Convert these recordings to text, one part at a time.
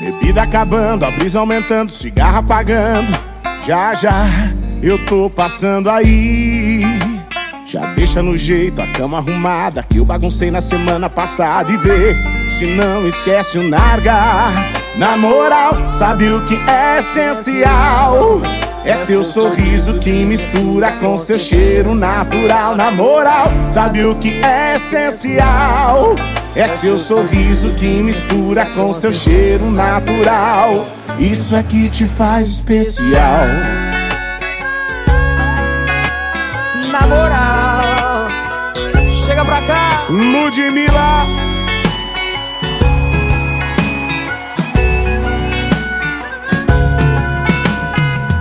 Bebida acabando, a brisa aumentando, cigarro apagando. Já já eu tô passando aí. Já deixa no jeito a cama arrumada que eu baguncei na semana passada e vê se não esquece o narga. Na moral, sabe o que é essencial? É teu sorriso que mistura com seu cheiro natural. Na moral, sabe o que é essencial? É seu sorriso que mistura com seu cheiro natural. Isso é que te faz especial. Na moral, chega pra cá. Ludmilla.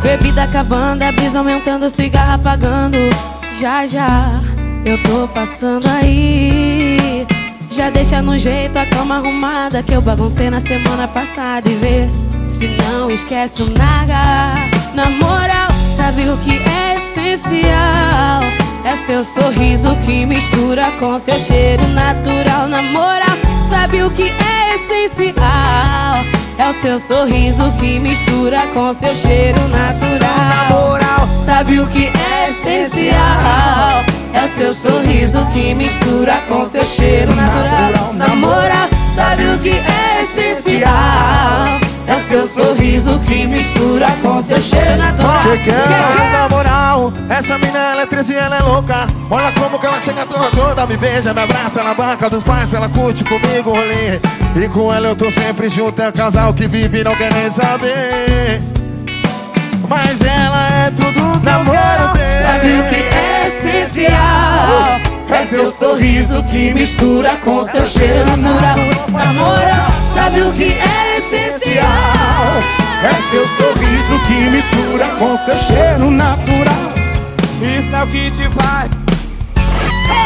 Bebida acabando, a brisa aumentando, cigarro apagando. Já já eu tô passando aí. Já deixa no jeito a cama arrumada que eu baguncei na semana passada e vê se não esquece o naga. Na moral, sabe o que é essencial? É seu sorriso que mistura com seu cheiro natural. Na moral, sabe o que é essencial? É o seu sorriso que mistura com seu cheiro natural. Na moral, Sabe o que é essencial? É seu sorriso que mistura com seu cheiro natural. Na moral, sabe o que é essencial? É seu sorriso que mistura com seu cheiro natural. É? na moral, essa mina ela é 13 e ela é louca. Olha como que ela chega toda, toda, me beija, me abraça na banca dos pais, ela curte comigo o rolê. E com ela eu tô sempre junto, é um casal que vive e não quer nem saber. Mas ela é tudo que eu quero ter. Sabe o que sorriso que mistura com seu cheiro natural. Na moral, sabe o que é essencial? É seu sorriso que mistura com seu cheiro natural. Isso é o que te faz.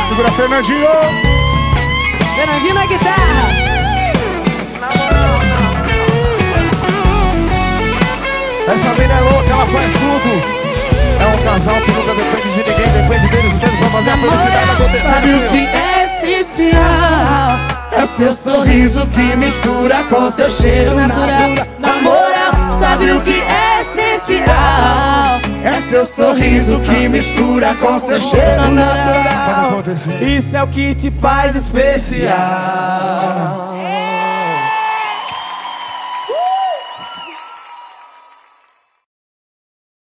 Segura, Fernandinho. Fernandinho na guitarra. Essa mina é louca, ela faz tudo. É um casal que seu sorriso que mistura com seu cheiro natural. Na moral, sabe o que é essencial? É seu sorriso que mistura com seu cheiro natural. Isso é o que te faz especial.